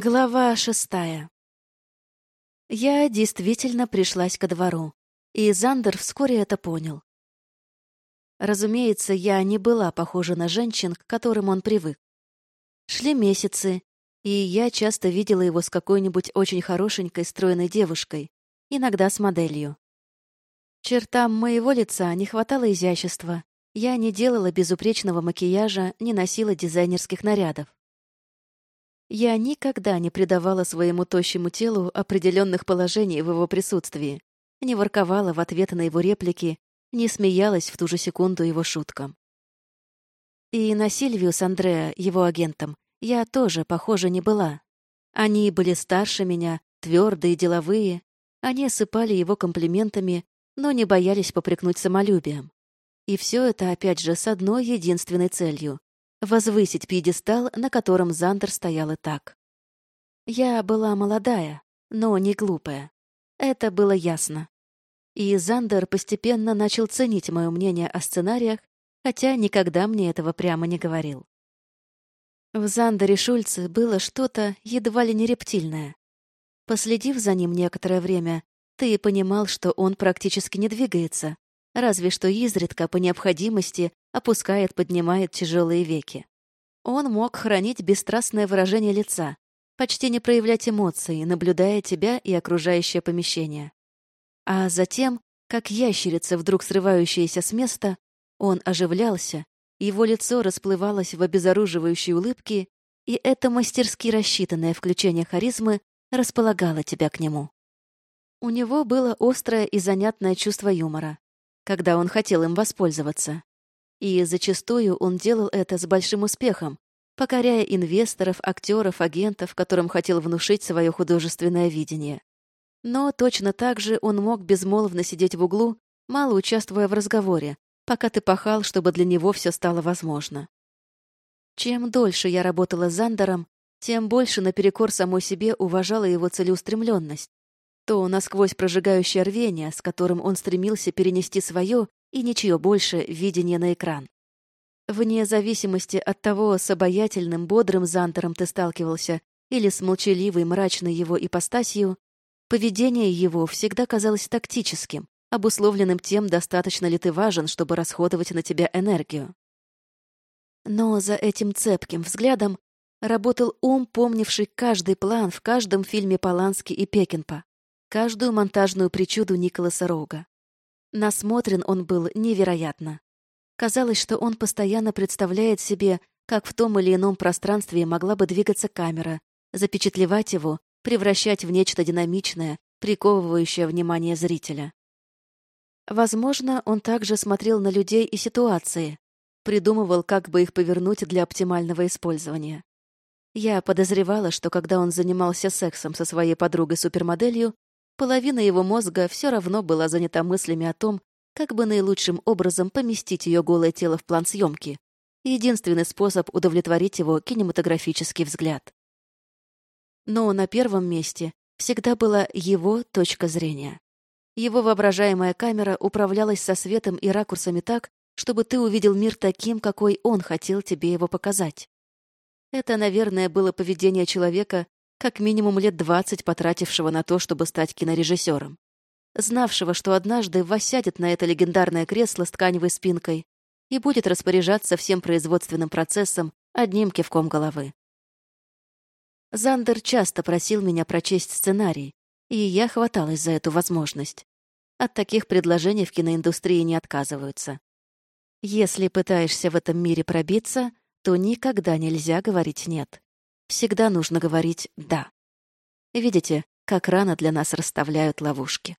Глава шестая. Я действительно пришлась ко двору, и Зандер вскоре это понял. Разумеется, я не была похожа на женщин, к которым он привык. Шли месяцы, и я часто видела его с какой-нибудь очень хорошенькой, стройной девушкой, иногда с моделью. Чертам моего лица не хватало изящества, я не делала безупречного макияжа, не носила дизайнерских нарядов. Я никогда не придавала своему тощему телу определенных положений в его присутствии, не ворковала в ответ на его реплики, не смеялась в ту же секунду его шуткам. И на Сильвию с Андреа, его агентом, я тоже, похоже, не была. Они были старше меня, твердые, деловые. Они осыпали его комплиментами, но не боялись попрекнуть самолюбием. И все это, опять же, с одной единственной целью возвысить пьедестал, на котором Зандер стоял и так. Я была молодая, но не глупая. Это было ясно. И Зандер постепенно начал ценить мое мнение о сценариях, хотя никогда мне этого прямо не говорил. В Зандере Шульце было что-то едва ли не рептильное. Последив за ним некоторое время, ты понимал, что он практически не двигается, разве что изредка по необходимости опускает, поднимает тяжелые веки. Он мог хранить бесстрастное выражение лица, почти не проявлять эмоций, наблюдая тебя и окружающее помещение. А затем, как ящерица, вдруг срывающаяся с места, он оживлялся, его лицо расплывалось в обезоруживающей улыбке, и это мастерски рассчитанное включение харизмы располагало тебя к нему. У него было острое и занятное чувство юмора, когда он хотел им воспользоваться. И зачастую он делал это с большим успехом, покоряя инвесторов, актеров, агентов, которым хотел внушить свое художественное видение. Но точно так же он мог безмолвно сидеть в углу, мало участвуя в разговоре, пока ты пахал, чтобы для него все стало возможно. Чем дольше я работала с Зандером, тем больше наперекор самой себе уважала его целеустремленность, то насквозь прожигающее рвение, с которым он стремился перенести свое и ничье больше видение на экран. Вне зависимости от того, с обаятельным, бодрым Зантером ты сталкивался или с молчаливой, мрачной его ипостасью, поведение его всегда казалось тактическим, обусловленным тем, достаточно ли ты важен, чтобы расходовать на тебя энергию. Но за этим цепким взглядом работал ум, помнивший каждый план в каждом фильме Полански и Пекинпа, каждую монтажную причуду Николаса Рога. Насмотрен он был невероятно. Казалось, что он постоянно представляет себе, как в том или ином пространстве могла бы двигаться камера, запечатлевать его, превращать в нечто динамичное, приковывающее внимание зрителя. Возможно, он также смотрел на людей и ситуации, придумывал, как бы их повернуть для оптимального использования. Я подозревала, что когда он занимался сексом со своей подругой-супермоделью, Половина его мозга все равно была занята мыслями о том, как бы наилучшим образом поместить ее голое тело в план съемки. Единственный способ удовлетворить его кинематографический взгляд. Но на первом месте всегда была его точка зрения. Его воображаемая камера управлялась со светом и ракурсами так, чтобы ты увидел мир таким, какой он хотел тебе его показать. Это, наверное, было поведение человека, как минимум лет двадцать потратившего на то, чтобы стать кинорежиссером. Знавшего, что однажды воссядет на это легендарное кресло с тканевой спинкой и будет распоряжаться всем производственным процессом одним кивком головы. Зандер часто просил меня прочесть сценарий, и я хваталась за эту возможность. От таких предложений в киноиндустрии не отказываются. Если пытаешься в этом мире пробиться, то никогда нельзя говорить «нет» всегда нужно говорить «да». Видите, как рано для нас расставляют ловушки.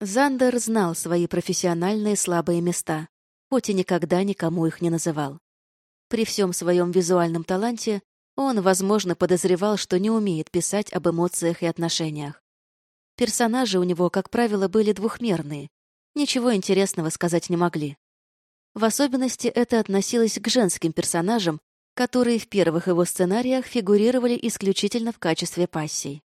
Зандер знал свои профессиональные слабые места, хоть и никогда никому их не называл. При всем своем визуальном таланте он, возможно, подозревал, что не умеет писать об эмоциях и отношениях. Персонажи у него, как правило, были двухмерные, ничего интересного сказать не могли. В особенности это относилось к женским персонажам, которые в первых его сценариях фигурировали исключительно в качестве пассий.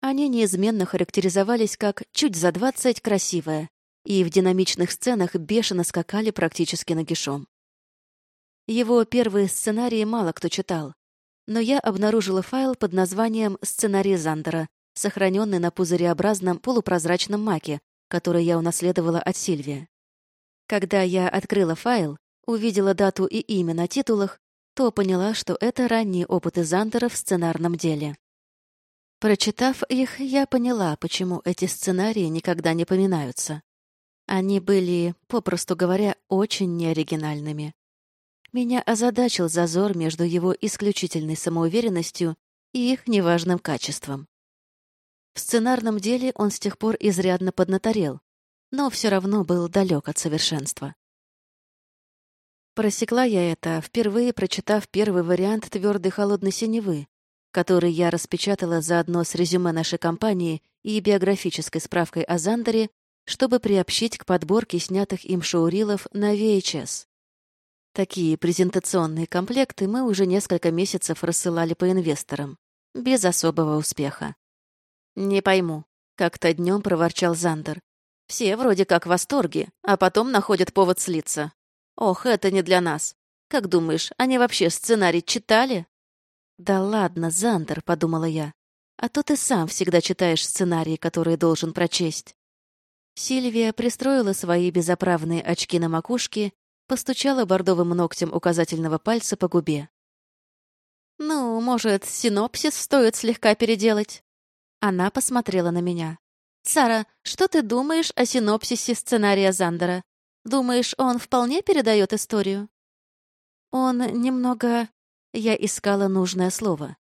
Они неизменно характеризовались как чуть за двадцать красивая и в динамичных сценах бешено скакали практически нагишом. Его первые сценарии мало кто читал. но я обнаружила файл под названием «Сценарий Зандера», сохраненный на пузыреобразном полупрозрачном маке, который я унаследовала от Сильвии. Когда я открыла файл, увидела дату и имя на титулах, то поняла, что это ранние опыты Зандера в сценарном деле. Прочитав их, я поняла, почему эти сценарии никогда не поминаются. Они были, попросту говоря, очень неоригинальными. Меня озадачил зазор между его исключительной самоуверенностью и их неважным качеством. В сценарном деле он с тех пор изрядно поднаторел, но все равно был далек от совершенства. Просекла я это, впервые прочитав первый вариант твердой холодной синевы, который я распечатала заодно с резюме нашей компании и биографической справкой о Зандере, чтобы приобщить к подборке снятых им шоурилов на VHS. Такие презентационные комплекты мы уже несколько месяцев рассылали по инвесторам, без особого успеха. «Не пойму», — как-то днем проворчал Зандер. «Все вроде как в восторге, а потом находят повод слиться. Ох, это не для нас. Как думаешь, они вообще сценарий читали?» «Да ладно, Зандер», — подумала я. «А то ты сам всегда читаешь сценарии, которые должен прочесть». Сильвия пристроила свои безоправные очки на макушке, постучала бордовым ногтем указательного пальца по губе. «Ну, может, синопсис стоит слегка переделать?» Она посмотрела на меня. «Сара, что ты думаешь о синопсисе сценария Зандера? Думаешь, он вполне передает историю?» «Он немного...» Я искала нужное слово.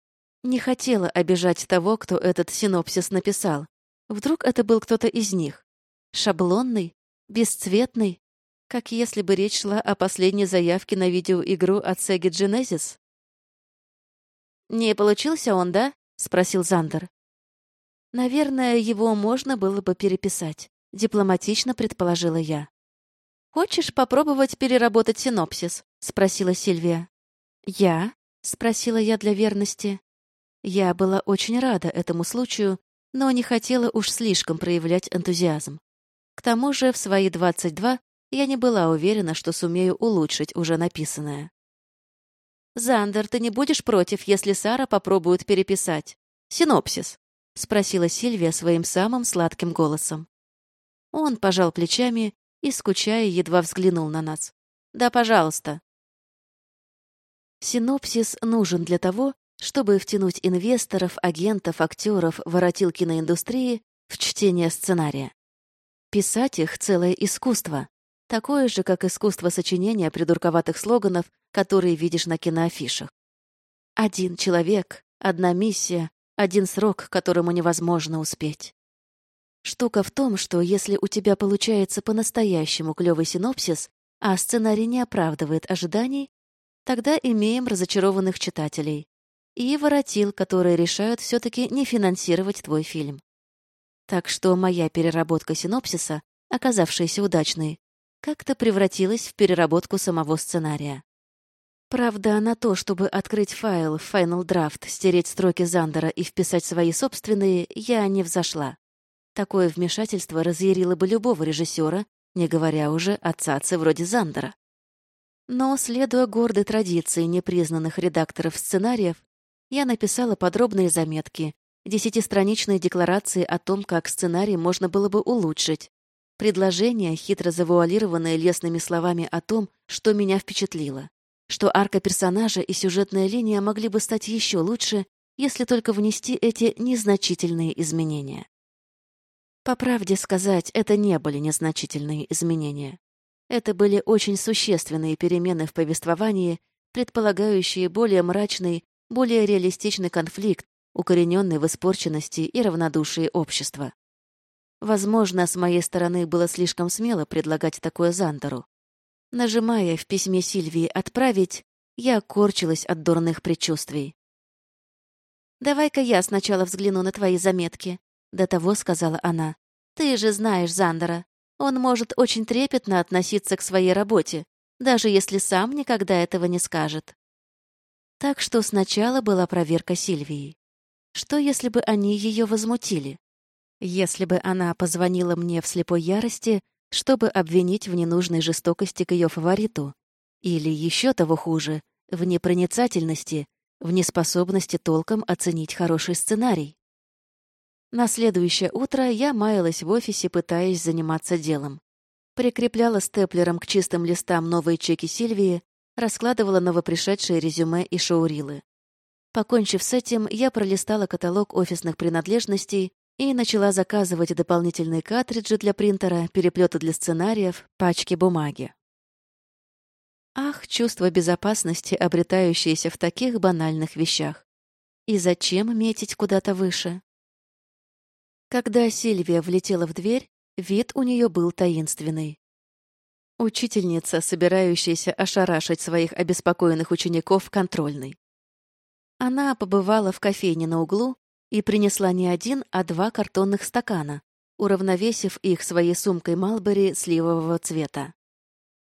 Не хотела обижать того, кто этот синопсис написал. Вдруг это был кто-то из них. Шаблонный? Бесцветный? Как если бы речь шла о последней заявке на видеоигру от Sega Genesis? «Не получился он, да?» — спросил Зандер. Наверное, его можно было бы переписать, дипломатично предположила я. Хочешь попробовать переработать синопсис? спросила Сильвия. Я? спросила я для верности. Я была очень рада этому случаю, но не хотела уж слишком проявлять энтузиазм. К тому же в свои 22 я не была уверена, что сумею улучшить уже написанное. «Зандер, ты не будешь против, если Сара попробует переписать? Синопсис?» — спросила Сильвия своим самым сладким голосом. Он пожал плечами и, скучая, едва взглянул на нас. «Да, пожалуйста». Синопсис нужен для того, чтобы втянуть инвесторов, агентов, актеров, воротил киноиндустрии в чтение сценария. Писать их — целое искусство, такое же, как искусство сочинения придурковатых слоганов, которые видишь на киноафишах. Один человек, одна миссия, один срок, которому невозможно успеть. Штука в том, что если у тебя получается по-настоящему клёвый синопсис, а сценарий не оправдывает ожиданий, тогда имеем разочарованных читателей и воротил, которые решают все таки не финансировать твой фильм. Так что моя переработка синопсиса, оказавшаяся удачной, как-то превратилась в переработку самого сценария. Правда, на то, чтобы открыть файл Final Draft, стереть строки Зандера и вписать свои собственные, я не взошла. Такое вмешательство разъярило бы любого режиссера, не говоря уже о цаце вроде Зандера. Но, следуя гордой традиции непризнанных редакторов сценариев, я написала подробные заметки, десятистраничные декларации о том, как сценарий можно было бы улучшить, предложения, хитро завуалированные лесными словами о том, что меня впечатлило что арка персонажа и сюжетная линия могли бы стать еще лучше, если только внести эти незначительные изменения. По правде сказать, это не были незначительные изменения. Это были очень существенные перемены в повествовании, предполагающие более мрачный, более реалистичный конфликт, укорененный в испорченности и равнодушии общества. Возможно, с моей стороны было слишком смело предлагать такое Зандеру. Нажимая в письме Сильвии «Отправить», я корчилась от дурных предчувствий. «Давай-ка я сначала взгляну на твои заметки», — до того сказала она. «Ты же знаешь Зандера. Он может очень трепетно относиться к своей работе, даже если сам никогда этого не скажет». Так что сначала была проверка Сильвии. Что, если бы они ее возмутили? Если бы она позвонила мне в слепой ярости чтобы обвинить в ненужной жестокости к ее фавориту. Или еще того хуже, в непроницательности, в неспособности толком оценить хороший сценарий. На следующее утро я маялась в офисе, пытаясь заниматься делом. Прикрепляла степлером к чистым листам новые чеки Сильвии, раскладывала новопришедшие резюме и шоурилы. Покончив с этим, я пролистала каталог офисных принадлежностей и начала заказывать дополнительные картриджи для принтера, переплеты для сценариев, пачки бумаги. Ах, чувство безопасности, обретающееся в таких банальных вещах. И зачем метить куда-то выше? Когда Сильвия влетела в дверь, вид у нее был таинственный. Учительница, собирающаяся ошарашить своих обеспокоенных учеников контрольной. Она побывала в кофейне на углу и принесла не один, а два картонных стакана, уравновесив их своей сумкой Малбери сливового цвета.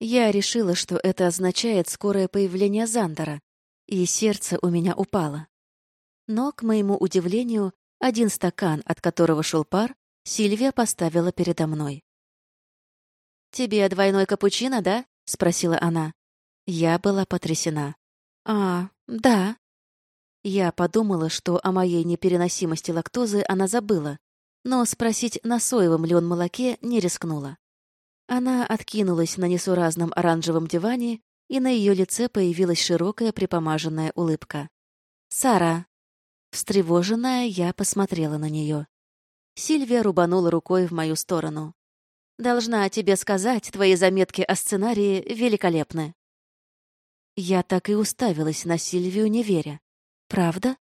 Я решила, что это означает скорое появление Зандера, и сердце у меня упало. Но, к моему удивлению, один стакан, от которого шел пар, Сильвия поставила передо мной. «Тебе двойной капучино, да?» — спросила она. Я была потрясена. «А, да». Я подумала, что о моей непереносимости лактозы она забыла, но спросить, на соевом ли он молоке, не рискнула. Она откинулась на несуразном оранжевом диване, и на ее лице появилась широкая припомаженная улыбка. «Сара, Встревоженная, я посмотрела на нее. Сильвия рубанула рукой в мою сторону. «Должна тебе сказать, твои заметки о сценарии великолепны». Я так и уставилась на Сильвию, не веря. «Правда?»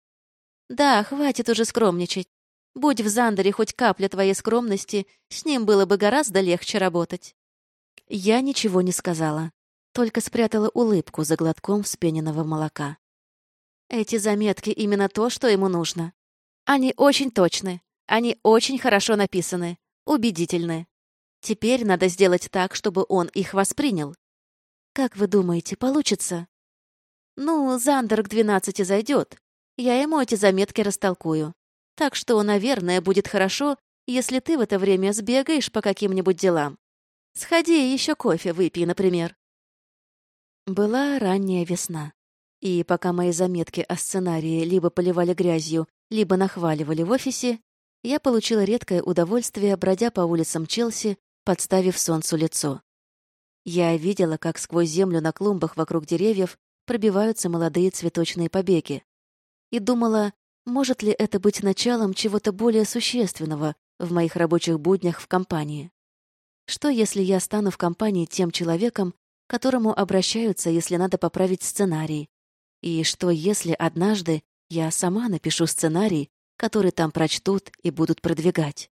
«Да, хватит уже скромничать. Будь в Зандере хоть капля твоей скромности, с ним было бы гораздо легче работать». Я ничего не сказала, только спрятала улыбку за глотком вспененного молока. Эти заметки именно то, что ему нужно. Они очень точны, они очень хорошо написаны, убедительны. Теперь надо сделать так, чтобы он их воспринял. Как вы думаете, получится? Ну, Зандер к двенадцати зайдет. Я ему эти заметки растолкую. Так что, наверное, будет хорошо, если ты в это время сбегаешь по каким-нибудь делам. Сходи еще кофе выпей, например. Была ранняя весна. И пока мои заметки о сценарии либо поливали грязью, либо нахваливали в офисе, я получила редкое удовольствие, бродя по улицам Челси, подставив солнцу лицо. Я видела, как сквозь землю на клумбах вокруг деревьев пробиваются молодые цветочные побеги. И думала, может ли это быть началом чего-то более существенного в моих рабочих буднях в компании? Что, если я стану в компании тем человеком, к которому обращаются, если надо поправить сценарий, и что, если однажды я сама напишу сценарий, который там прочтут и будут продвигать?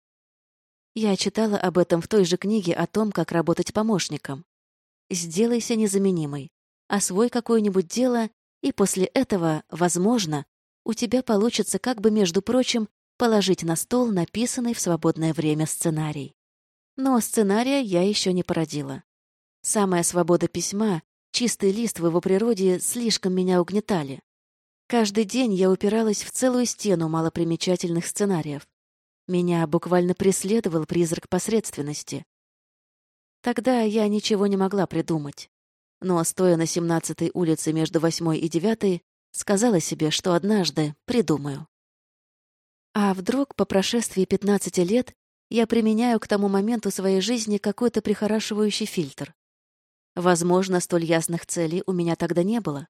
Я читала об этом в той же книге о том, как работать помощником. Сделайся незаменимой, освой какое-нибудь дело, и после этого, возможно, у тебя получится как бы, между прочим, положить на стол написанный в свободное время сценарий. Но сценария я еще не породила. Самая свобода письма Чистый лист в его природе слишком меня угнетали. Каждый день я упиралась в целую стену малопримечательных сценариев. Меня буквально преследовал призрак посредственности. Тогда я ничего не могла придумать. Но, стоя на 17-й улице между 8 и 9 сказала себе, что однажды придумаю. А вдруг по прошествии 15 лет я применяю к тому моменту своей жизни какой-то прихорашивающий фильтр? Возможно, столь ясных целей у меня тогда не было.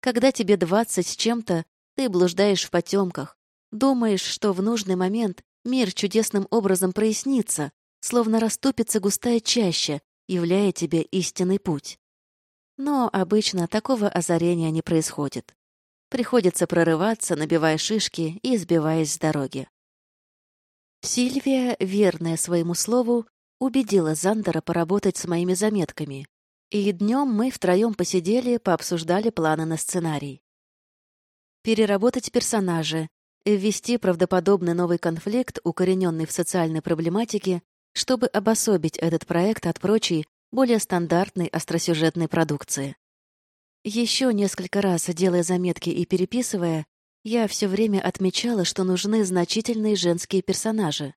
Когда тебе двадцать с чем-то, ты блуждаешь в потемках, думаешь, что в нужный момент мир чудесным образом прояснится, словно расступится густая чаща, являя тебе истинный путь. Но обычно такого озарения не происходит. Приходится прорываться, набивая шишки и сбиваясь с дороги. Сильвия, верная своему слову, убедила Зандера поработать с моими заметками, и днем мы втроем посидели, пообсуждали планы на сценарий. Переработать персонажи, ввести правдоподобный новый конфликт, укорененный в социальной проблематике, чтобы обособить этот проект от прочей, более стандартной остросюжетной продукции. Еще несколько раз, делая заметки и переписывая, я все время отмечала, что нужны значительные женские персонажи.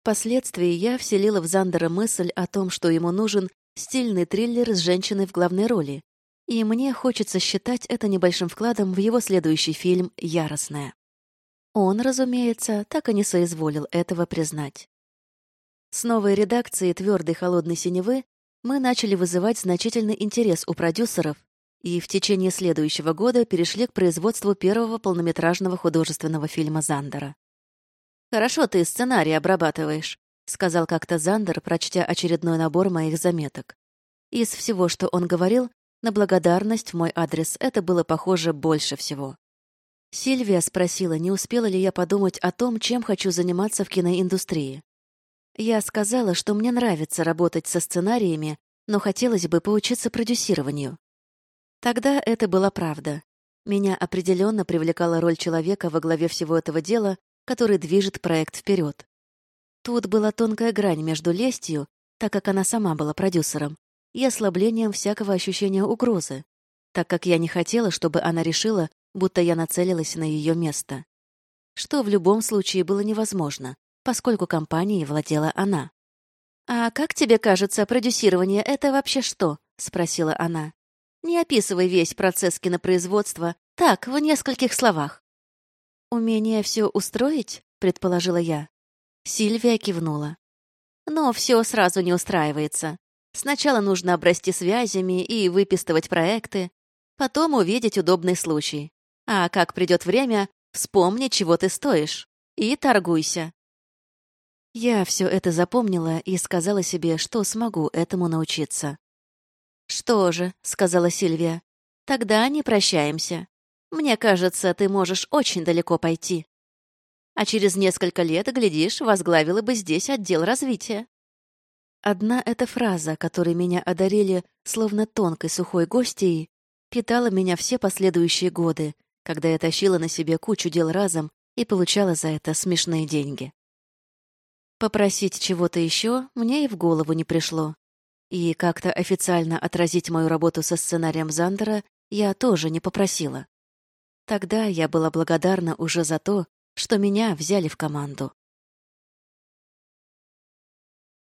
Впоследствии я вселила в Зандера мысль о том, что ему нужен Стильный триллер с женщиной в главной роли. И мне хочется считать это небольшим вкладом в его следующий фильм «Яростная». Он, разумеется, так и не соизволил этого признать. С новой редакцией «Твердой холодной синевы» мы начали вызывать значительный интерес у продюсеров и в течение следующего года перешли к производству первого полнометражного художественного фильма Зандера. «Хорошо ты сценарий обрабатываешь», — сказал как-то Зандер, прочтя очередной набор моих заметок. Из всего, что он говорил, на благодарность в мой адрес это было похоже больше всего. Сильвия спросила, не успела ли я подумать о том, чем хочу заниматься в киноиндустрии. Я сказала, что мне нравится работать со сценариями, но хотелось бы поучиться продюсированию. Тогда это была правда. Меня определенно привлекала роль человека во главе всего этого дела, который движет проект вперед. Тут была тонкая грань между лестью, так как она сама была продюсером, и ослаблением всякого ощущения угрозы, так как я не хотела, чтобы она решила, будто я нацелилась на ее место. Что в любом случае было невозможно, поскольку компанией владела она. «А как тебе кажется, продюсирование — это вообще что?» — спросила она. «Не описывай весь процесс кинопроизводства так, в нескольких словах». «Умение все устроить?» — предположила я. Сильвия кивнула. «Но все сразу не устраивается. Сначала нужно обрасти связями и выписывать проекты, потом увидеть удобный случай. А как придет время, вспомни, чего ты стоишь, и торгуйся. Я все это запомнила и сказала себе, что смогу этому научиться. «Что же», — сказала Сильвия, — «тогда не прощаемся. Мне кажется, ты можешь очень далеко пойти. А через несколько лет, глядишь, возглавила бы здесь отдел развития». Одна эта фраза, которой меня одарили словно тонкой сухой гостьей, питала меня все последующие годы, когда я тащила на себе кучу дел разом и получала за это смешные деньги. Попросить чего-то еще мне и в голову не пришло. И как-то официально отразить мою работу со сценарием Зандера я тоже не попросила. Тогда я была благодарна уже за то, что меня взяли в команду.